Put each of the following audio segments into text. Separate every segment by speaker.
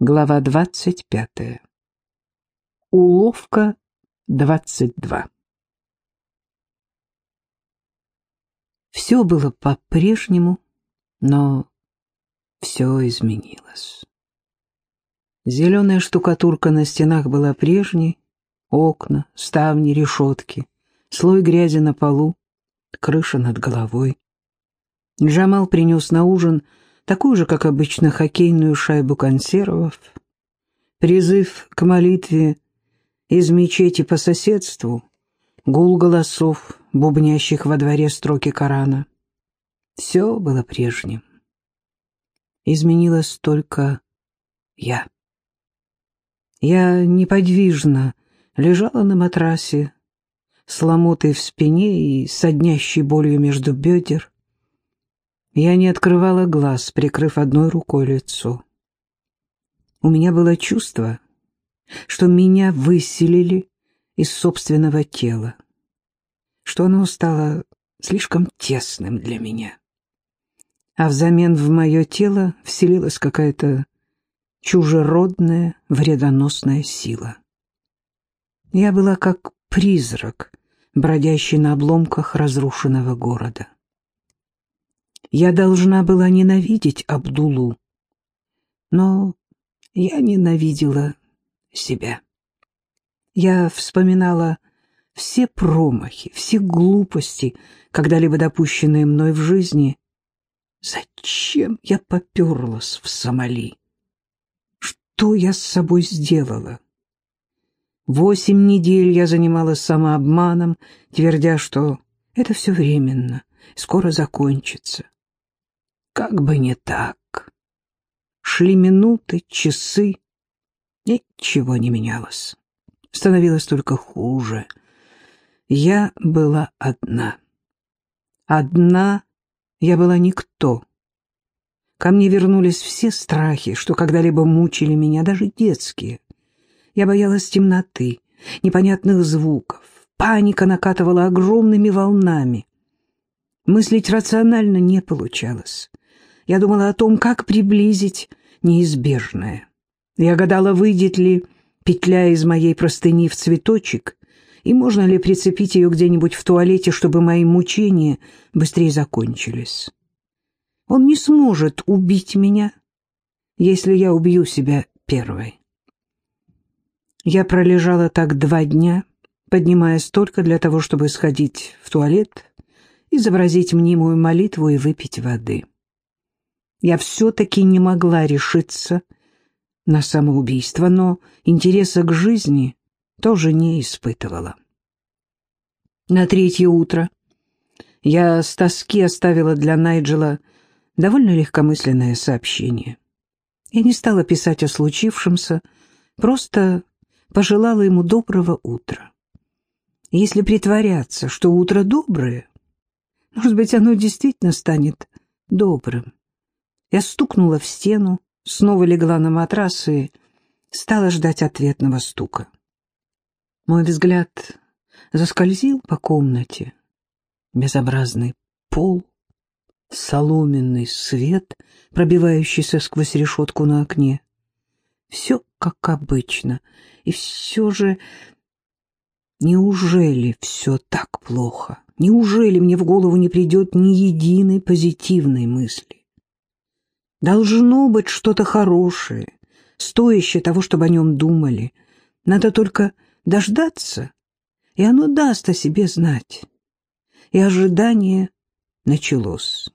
Speaker 1: Глава двадцать пятая. Уловка двадцать два. Все было по-прежнему, но все изменилось. Зеленая штукатурка на стенах была прежней, окна, ставни, решетки, слой грязи на полу, крыша над головой. Джамал принес на ужин такую же, как обычно, хоккейную шайбу консервов, призыв к молитве из мечети по соседству, гул голосов, бубнящих во дворе строки Корана. Все было прежним. Изменилась только я. Я неподвижно лежала на матрасе, с ломотой в спине и соднящей болью между бедер, я не открывала глаз, прикрыв одной рукой лицо. У меня было чувство, что меня выселили из собственного тела, что оно стало слишком тесным для меня. А взамен в мое тело вселилась какая-то чужеродная, вредоносная сила. Я была как призрак, бродящий на обломках разрушенного города. Я должна была ненавидеть Абдулу, но я ненавидела себя. Я вспоминала все промахи, все глупости, когда-либо допущенные мной в жизни. Зачем я поперлась в Сомали? Что я с собой сделала? Восемь недель я занималась самообманом, твердя, что это все временно, скоро закончится. Как бы не так. Шли минуты, часы. Ничего не менялось. Становилось только хуже. Я была одна. Одна я была никто. Ко мне вернулись все страхи, что когда-либо мучили меня, даже детские. Я боялась темноты, непонятных звуков. Паника накатывала огромными волнами. Мыслить рационально не получалось. Я думала о том, как приблизить неизбежное. Я гадала, выйдет ли петля из моей простыни в цветочек, и можно ли прицепить ее где-нибудь в туалете, чтобы мои мучения быстрее закончились. Он не сможет убить меня, если я убью себя первой. Я пролежала так два дня, поднимаясь только для того, чтобы сходить в туалет, изобразить мнимую молитву и выпить воды я все-таки не могла решиться на самоубийство, но интереса к жизни тоже не испытывала. На третье утро я с тоски оставила для Найджела довольно легкомысленное сообщение. Я не стала писать о случившемся, просто пожелала ему доброго утра. Если притворяться, что утро доброе, может быть, оно действительно станет добрым. Я стукнула в стену, снова легла на матрас и стала ждать ответного стука. Мой взгляд заскользил по комнате. Безобразный пол, соломенный свет, пробивающийся сквозь решетку на окне. Все как обычно, и все же... Неужели все так плохо? Неужели мне в голову не придет ни единой позитивной мысли? Должно быть что-то хорошее, стоящее того, чтобы о нем думали. Надо только дождаться, и оно даст о себе знать. И ожидание началось,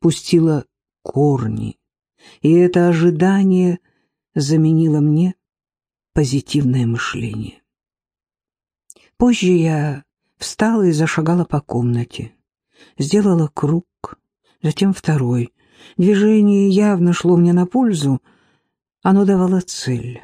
Speaker 1: пустило корни, и это ожидание заменило мне позитивное мышление. Позже я встала и зашагала по комнате, сделала круг, затем второй, Движение явно шло мне на пользу, оно давало цель.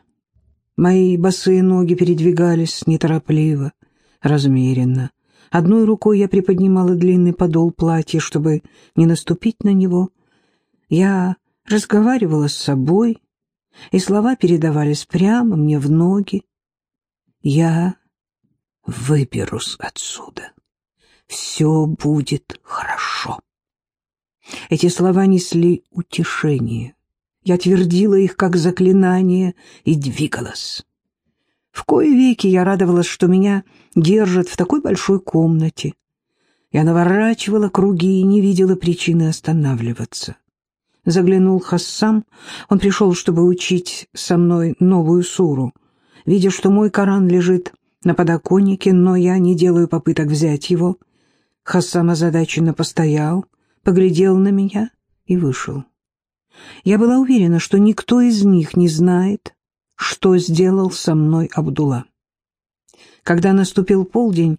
Speaker 1: Мои босые ноги передвигались неторопливо, размеренно. Одной рукой я приподнимала длинный подол платья, чтобы не наступить на него. Я разговаривала с собой, и слова передавались прямо мне в ноги. Я выберусь отсюда. Все будет хорошо. Эти слова несли утешение. Я твердила их как заклинание и двигалась. В кое веки я радовалась, что меня держат в такой большой комнате. Я наворачивала круги и не видела причины останавливаться. Заглянул Хассам, он пришел, чтобы учить со мной новую суру. Видя, что мой Коран лежит на подоконнике, но я не делаю попыток взять его, Хассам озадаченно постоял, поглядел на меня и вышел. Я была уверена, что никто из них не знает, что сделал со мной Абдулла. Когда наступил полдень,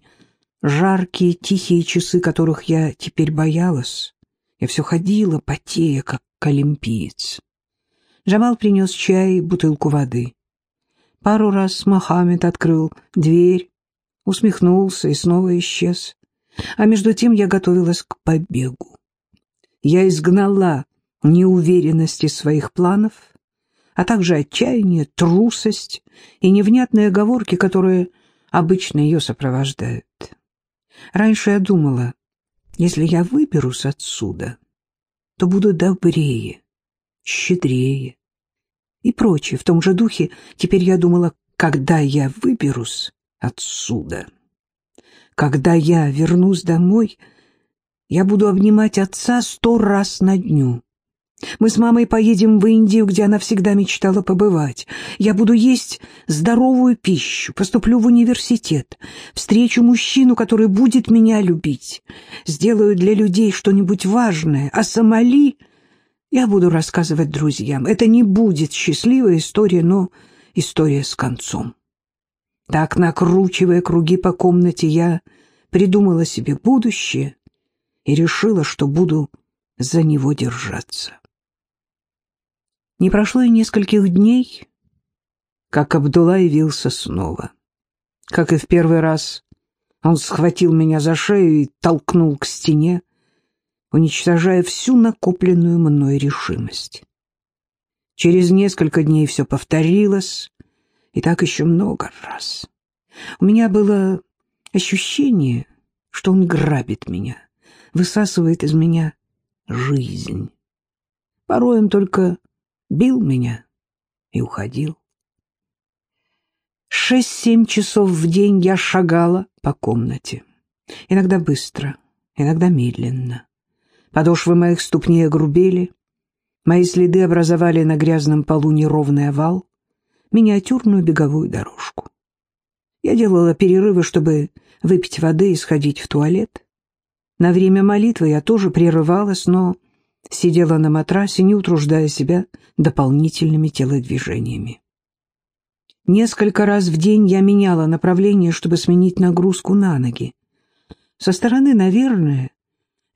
Speaker 1: жаркие тихие часы, которых я теперь боялась, я все ходила, потея, как олимпиец. Джамал принес чай и бутылку воды. Пару раз Мохаммед открыл дверь, усмехнулся и снова исчез. А между тем я готовилась к побегу. Я изгнала неуверенность из своих планов, а также отчаяние, трусость и невнятные оговорки, которые обычно ее сопровождают. Раньше я думала, если я выберусь отсюда, то буду добрее, щедрее и прочее. В том же духе теперь я думала, когда я выберусь отсюда, когда я вернусь домой, я буду обнимать отца сто раз на дню. Мы с мамой поедем в Индию, где она всегда мечтала побывать. Я буду есть здоровую пищу, поступлю в университет, встречу мужчину, который будет меня любить, сделаю для людей что-нибудь важное, а Сомали я буду рассказывать друзьям. Это не будет счастливая история, но история с концом. Так, накручивая круги по комнате, я придумала себе будущее и решила, что буду за него держаться. Не прошло и нескольких дней, как Абдулла явился снова. Как и в первый раз, он схватил меня за шею и толкнул к стене, уничтожая всю накопленную мной решимость. Через несколько дней все повторилось, и так еще много раз. У меня было ощущение, что он грабит меня, высасывает из меня жизнь. Порой он только бил меня и уходил. Шесть-семь часов в день я шагала по комнате. Иногда быстро, иногда медленно. Подошвы моих ступней огрубели, мои следы образовали на грязном полу неровный овал, миниатюрную беговую дорожку. Я делала перерывы, чтобы выпить воды и сходить в туалет. На время молитвы я тоже прерывалась, но сидела на матрасе, не утруждая себя дополнительными телодвижениями. Несколько раз в день я меняла направление, чтобы сменить нагрузку на ноги. Со стороны, наверное,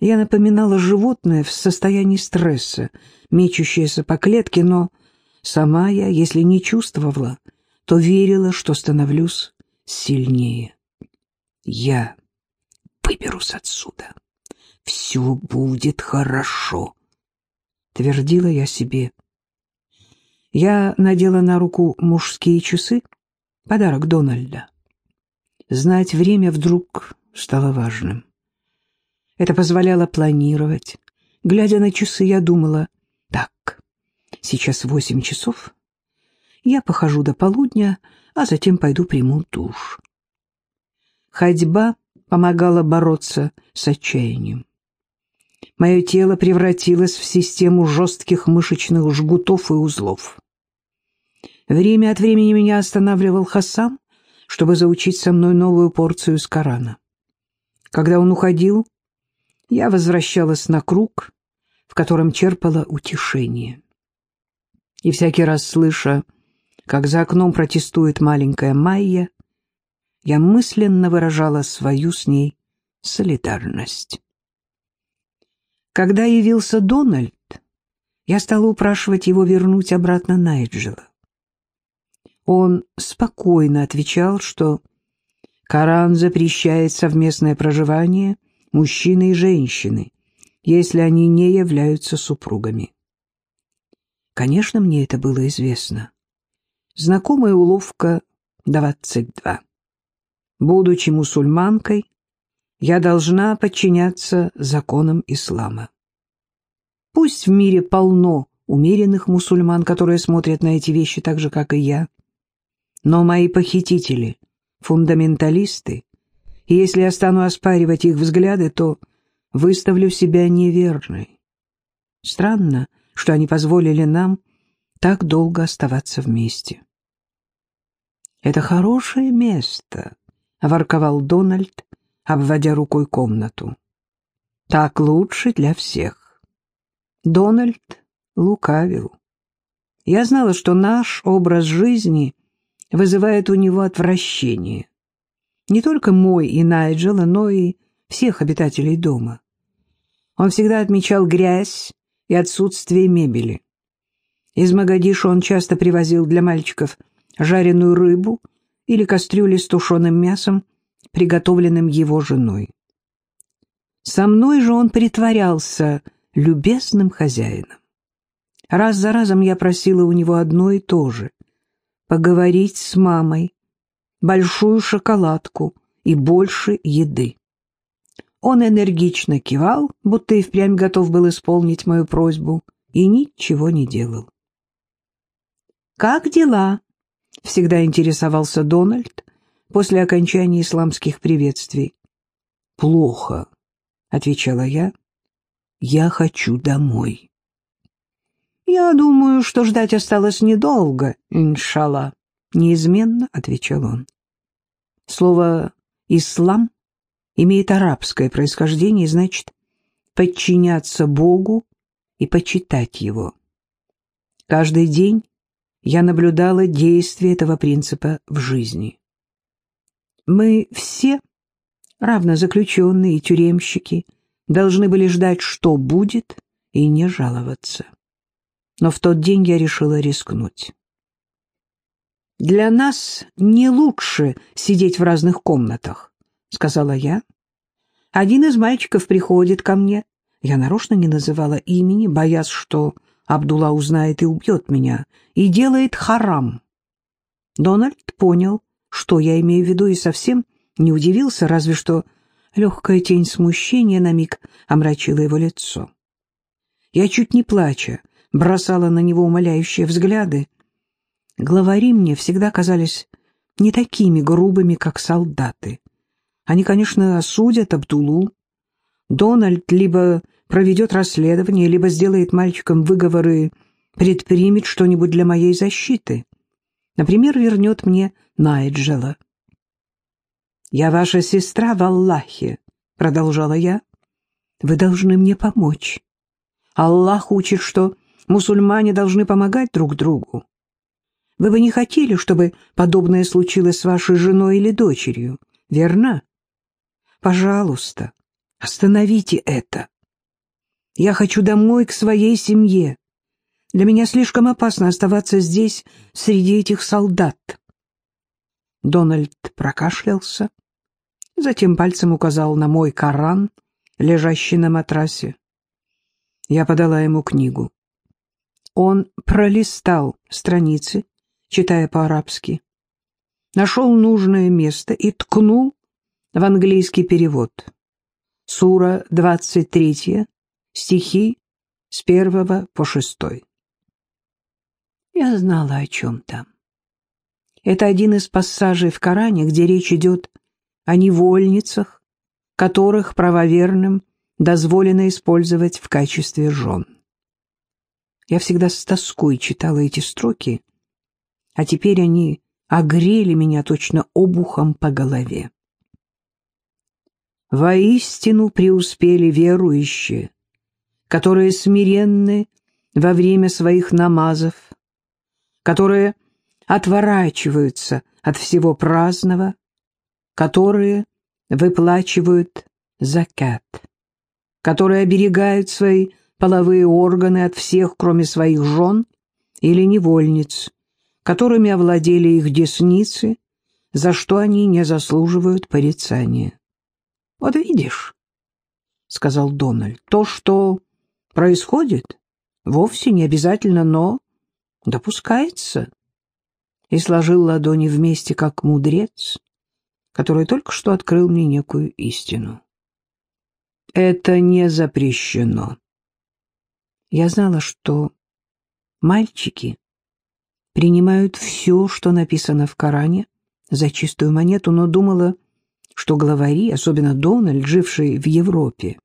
Speaker 1: я напоминала животное в состоянии стресса, мечущееся по клетке, но сама я, если не чувствовала, то верила, что становлюсь сильнее. Я выберусь отсюда. Все будет хорошо твердила я себе. Я надела на руку мужские часы, подарок Дональда. Знать время вдруг стало важным. Это позволяло планировать. Глядя на часы, я думала, так, сейчас восемь часов, я похожу до полудня, а затем пойду приму душ. Ходьба помогала бороться с отчаянием. Мое тело превратилось в систему жестких мышечных жгутов и узлов. Время от времени меня останавливал Хасан, чтобы заучить со мной новую порцию из Корана. Когда он уходил, я возвращалась на круг, в котором черпала утешение. И всякий раз слыша, как за окном протестует маленькая Майя, я мысленно выражала свою с ней солидарность. Когда явился Дональд, я стала упрашивать его вернуть обратно Найджела. Он спокойно отвечал, что Коран запрещает совместное проживание мужчины и женщины, если они не являются супругами. Конечно, мне это было известно. Знакомая уловка 22. Будучи мусульманкой, я должна подчиняться законам ислама. Пусть в мире полно умеренных мусульман, которые смотрят на эти вещи так же, как и я. Но мои похитители — фундаменталисты, и если я стану оспаривать их взгляды, то выставлю себя неверной. Странно, что они позволили нам так долго оставаться вместе. «Это хорошее место», — ворковал Дональд, обводя рукой комнату. «Так лучше для всех». Дональд лукавил. Я знала, что наш образ жизни вызывает у него отвращение. Не только мой и Найджела, но и всех обитателей дома. Он всегда отмечал грязь и отсутствие мебели. Из Магадиша он часто привозил для мальчиков жареную рыбу или кастрюли с тушеным мясом, приготовленным его женой. Со мной же он притворялся любезным хозяином. Раз за разом я просила у него одно и то же — поговорить с мамой, большую шоколадку и больше еды. Он энергично кивал, будто и впрямь готов был исполнить мою просьбу, и ничего не делал. «Как дела?» — всегда интересовался Дональд после окончания исламских приветствий. «Плохо», — отвечала я. «Я хочу домой». «Я думаю, что ждать осталось недолго, иншалла», — неизменно отвечал он. Слово «ислам» имеет арабское происхождение и значит подчиняться Богу и почитать Его. Каждый день я наблюдала действие этого принципа в жизни. Мы все, равно заключенные и тюремщики, должны были ждать, что будет, и не жаловаться но в тот день я решила рискнуть. «Для нас не лучше сидеть в разных комнатах», — сказала я. «Один из мальчиков приходит ко мне. Я нарочно не называла имени, боясь, что Абдулла узнает и убьет меня, и делает харам». Дональд понял, что я имею в виду, и совсем не удивился, разве что легкая тень смущения на миг омрачила его лицо. Я чуть не плача бросала на него умоляющие взгляды. Главари мне всегда казались не такими грубыми, как солдаты. Они, конечно, осудят Абдулу. Дональд либо проведет расследование, либо сделает мальчикам выговоры, предпримет что-нибудь для моей защиты. Например, вернет мне Найджела. «Я ваша сестра в Аллахе», — продолжала я. «Вы должны мне помочь. Аллах учит, что мусульмане должны помогать друг другу. Вы бы не хотели, чтобы подобное случилось с вашей женой или дочерью, верно? Пожалуйста, остановите это. Я хочу домой к своей семье. Для меня слишком опасно оставаться здесь среди этих солдат. Дональд прокашлялся, затем пальцем указал на мой Коран, лежащий на матрасе. Я подала ему книгу. Он пролистал страницы, читая по-арабски, нашел нужное место и ткнул в английский перевод. Сура 23, стихи с первого по шестой. Я знала, о чем там. Это один из пассажей в Коране, где речь идет о невольницах, которых правоверным дозволено использовать в качестве жен. Я всегда с тоской читала эти строки, а теперь они огрели меня точно обухом по голове. Воистину преуспели верующие, которые смиренны во время своих намазов, которые отворачиваются от всего праздного, которые выплачивают закат, которые оберегают свои половые органы от всех, кроме своих жен или невольниц, которыми овладели их десницы, за что они не заслуживают порицания. «Вот видишь», — сказал Дональд, — «то, что происходит, вовсе не обязательно, но допускается». И сложил ладони вместе, как мудрец, который только что открыл мне некую истину. «Это не запрещено», я знала, что Мальчики принимают все, что написано в Коране, за чистую монету, но думала, что главари, особенно Дональд, живший в Европе,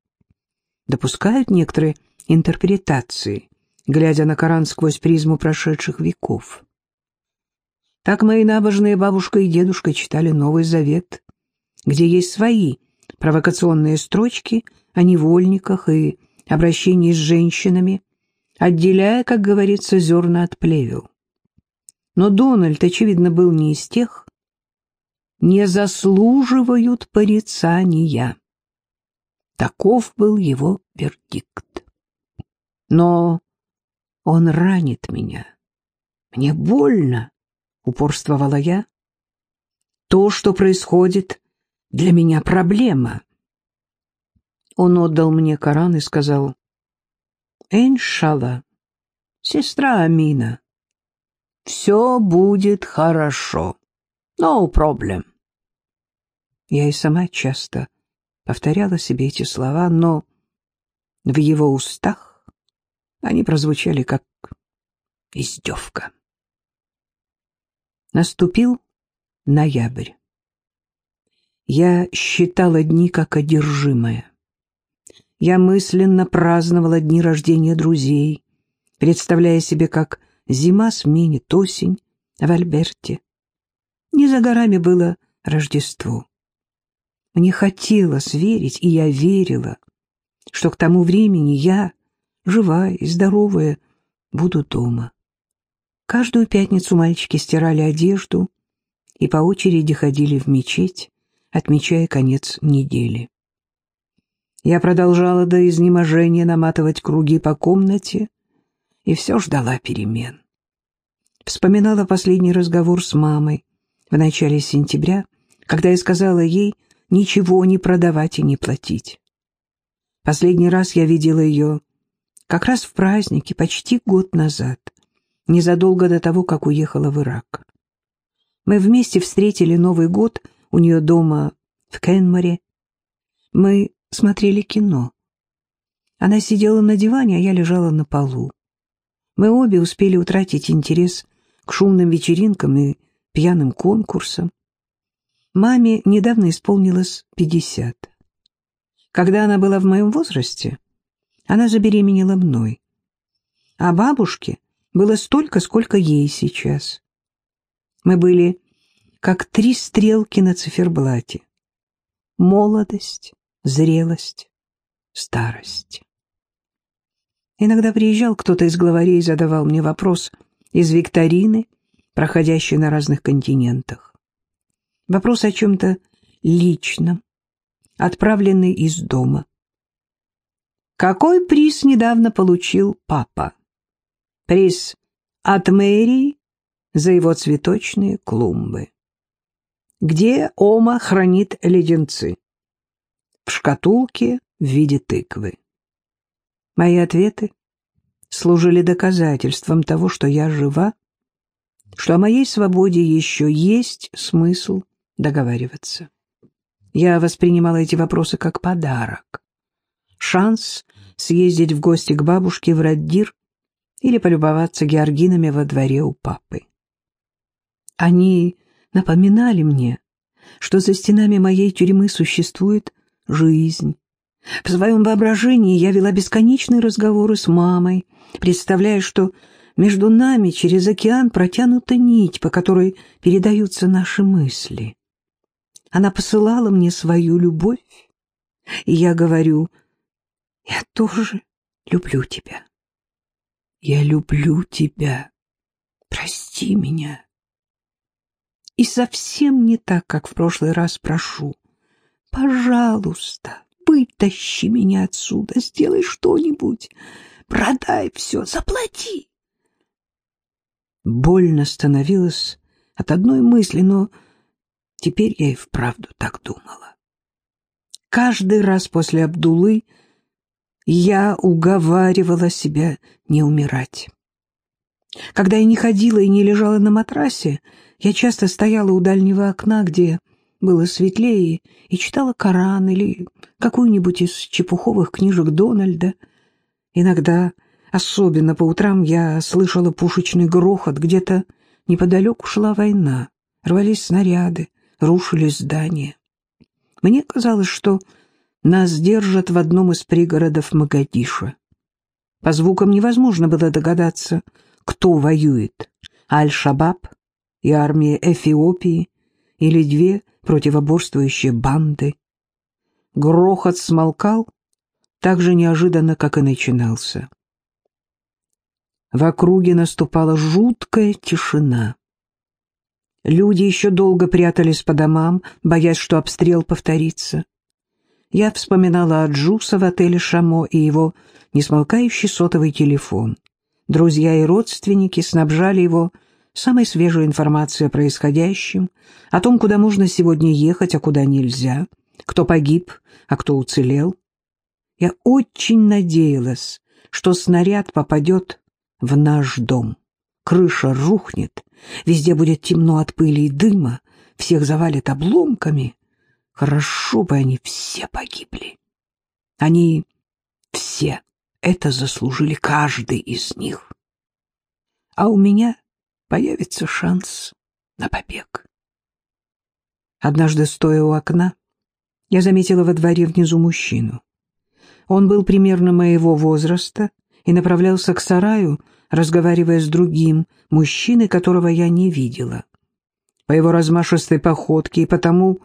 Speaker 1: допускают некоторые интерпретации, глядя на Коран сквозь призму прошедших веков. Так мои набожные бабушка и дедушка читали Новый Завет, где есть свои провокационные строчки о невольниках и обращении с женщинами, отделяя, как говорится, зерна от плевел. Но Дональд, очевидно, был не из тех, не заслуживают порицания. Таков был его вердикт. Но он ранит меня. Мне больно, упорствовала я. То, что происходит, для меня проблема. Он отдал мне Коран и сказал, «Иншалла, сестра Амина, все будет хорошо, no problem». Я и сама часто повторяла себе эти слова, но в его устах они прозвучали как издевка. Наступил ноябрь. Я считала дни как одержимая. Я мысленно праздновала дни рождения друзей, представляя себе, как зима сменит осень в Альберте. Не за горами было Рождество. Мне хотелось верить, и я верила, что к тому времени я, живая и здоровая, буду дома. Каждую пятницу мальчики стирали одежду и по очереди ходили в мечеть, отмечая конец недели. Я продолжала до изнеможения наматывать круги по комнате и все ждала перемен. Вспоминала последний разговор с мамой в начале сентября, когда я сказала ей, ничего не продавать и не платить. Последний раз я видела ее как раз в празднике, почти год назад, незадолго до того, как уехала в Ирак. Мы вместе встретили Новый год у нее дома в Кенморе. Мы смотрели кино. Она сидела на диване, а я лежала на полу. Мы обе успели утратить интерес к шумным вечеринкам и пьяным конкурсам. Маме недавно исполнилось пятьдесят. Когда она была в моем возрасте, она забеременела мной. А бабушке было столько, сколько ей сейчас. Мы были как три стрелки на циферблате. Молодость, зрелость, старость. Иногда приезжал кто-то из главарей и задавал мне вопрос из викторины, проходящей на разных континентах. Вопрос о чем-то личном, отправленный из дома. Какой приз недавно получил папа? Приз от мэрии за его цветочные клумбы. Где Ома хранит леденцы? В шкатулке в виде тыквы. Мои ответы служили доказательством того, что я жива, что о моей свободе еще есть смысл договариваться. Я воспринимала эти вопросы как подарок. Шанс съездить в гости к бабушке в Раддир или полюбоваться георгинами во дворе у папы. Они напоминали мне, что за стенами моей тюрьмы существует жизнь. В своем воображении я вела бесконечные разговоры с мамой, представляя, что между нами через океан протянута нить, по которой передаются наши мысли. Она посылала мне свою любовь, и я говорю, я тоже люблю тебя. Я люблю тебя. Прости меня. И совсем не так, как в прошлый раз прошу. Пожалуйста, вытащи меня отсюда, сделай что-нибудь, продай все, заплати. Больно становилось от одной мысли, но теперь я и вправду так думала. Каждый раз после Абдулы я уговаривала себя не умирать. Когда я не ходила и не лежала на матрасе, я часто стояла у дальнего окна, где было светлее, и читала Коран или какую-нибудь из чепуховых книжек Дональда. Иногда Особенно по утрам я слышала пушечный грохот, где-то неподалеку шла война, рвались снаряды, рушились здания. Мне казалось, что нас держат в одном из пригородов Магадиша. По звукам невозможно было догадаться, кто воюет — Аль-Шабаб и армия Эфиопии или две противоборствующие банды. Грохот смолкал так же неожиданно, как и начинался. В округе наступала жуткая тишина. Люди еще долго прятались по домам, боясь, что обстрел повторится. Я вспоминала о Джуса в отеле «Шамо» и его несмолкающий сотовый телефон. Друзья и родственники снабжали его самой свежей информацией о происходящем, о том, куда можно сегодня ехать, а куда нельзя, кто погиб, а кто уцелел. Я очень надеялась, что снаряд попадет в наш дом. Крыша рухнет, везде будет темно от пыли и дыма, всех завалит обломками. Хорошо бы они все погибли. Они все это заслужили, каждый из них. А у меня появится шанс на побег. Однажды, стоя у окна, я заметила во дворе внизу мужчину. Он был примерно моего возраста и направлялся к сараю, разговаривая с другим мужчиной, которого я не видела. По его размашистой походке и потому,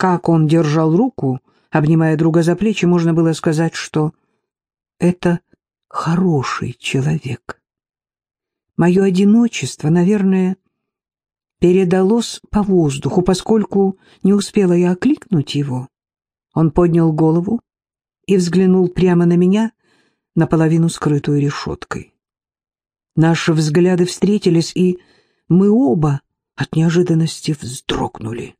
Speaker 1: как он держал руку, обнимая друга за плечи, можно было сказать, что это хороший человек. Мое одиночество, наверное, передалось по воздуху, поскольку не успела я окликнуть его. Он поднял голову и взглянул прямо на меня, наполовину скрытую решеткой. Наши взгляды встретились, и мы оба от неожиданности вздрогнули.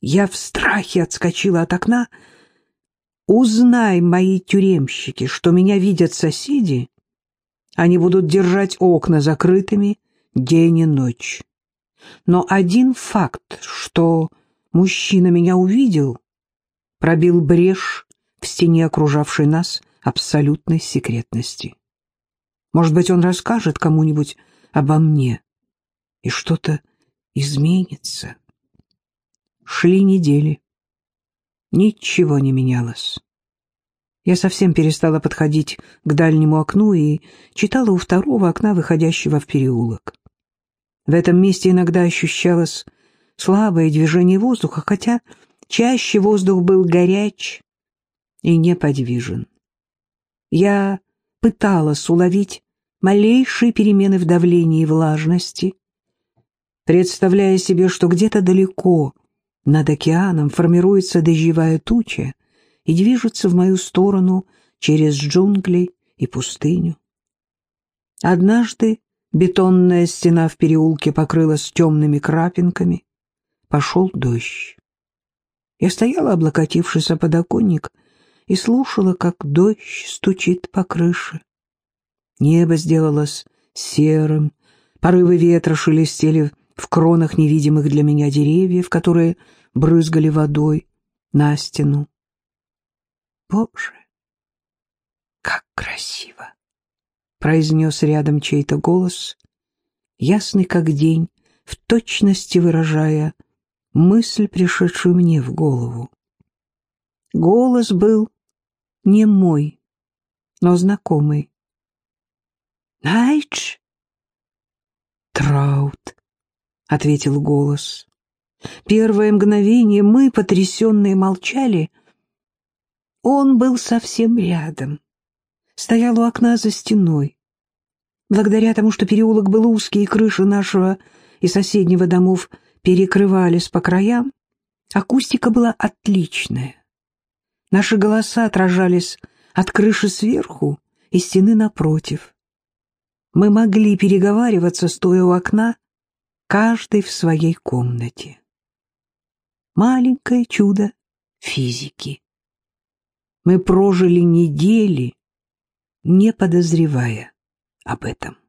Speaker 1: Я в страхе отскочила от окна. Узнай, мои тюремщики, что меня видят соседи, они будут держать окна закрытыми день и ночь. Но один факт, что мужчина меня увидел, пробил брешь в стене окружавшей нас абсолютной секретности. Может быть, он расскажет кому-нибудь обо мне, и что-то изменится. Шли недели. Ничего не менялось. Я совсем перестала подходить к дальнему окну и читала у второго окна, выходящего в переулок. В этом месте иногда ощущалось слабое движение воздуха, хотя чаще воздух был горяч и неподвижен. Я пыталась уловить малейшие перемены в давлении и влажности, представляя себе, что где-то далеко над океаном формируется дождевая туча и движется в мою сторону через джунгли и пустыню. Однажды бетонная стена в переулке покрылась темными крапинками, пошел дождь. Я стояла, облокотившись о подоконник, и слушала, как дождь стучит по крыше. Небо сделалось серым, порывы ветра шелестели в кронах невидимых для меня деревьев, которые брызгали водой на стену. Боже, как красиво! произнес рядом чей-то голос, ясный как день, в точности выражая мысль, пришедшую мне в голову. Голос был не мой, но знакомый. «Найдж?» Ответил голос. Первое мгновение мы, потрясенные, молчали. Он был совсем рядом, стоял у окна за стеной. Благодаря тому, что переулок был узкий и крыши нашего и соседнего домов перекрывались по краям, акустика была отличная. Наши голоса отражались от крыши сверху и стены напротив. Мы могли переговариваться, стоя у окна, каждый в своей комнате. Маленькое чудо физики. Мы прожили недели, не подозревая об этом.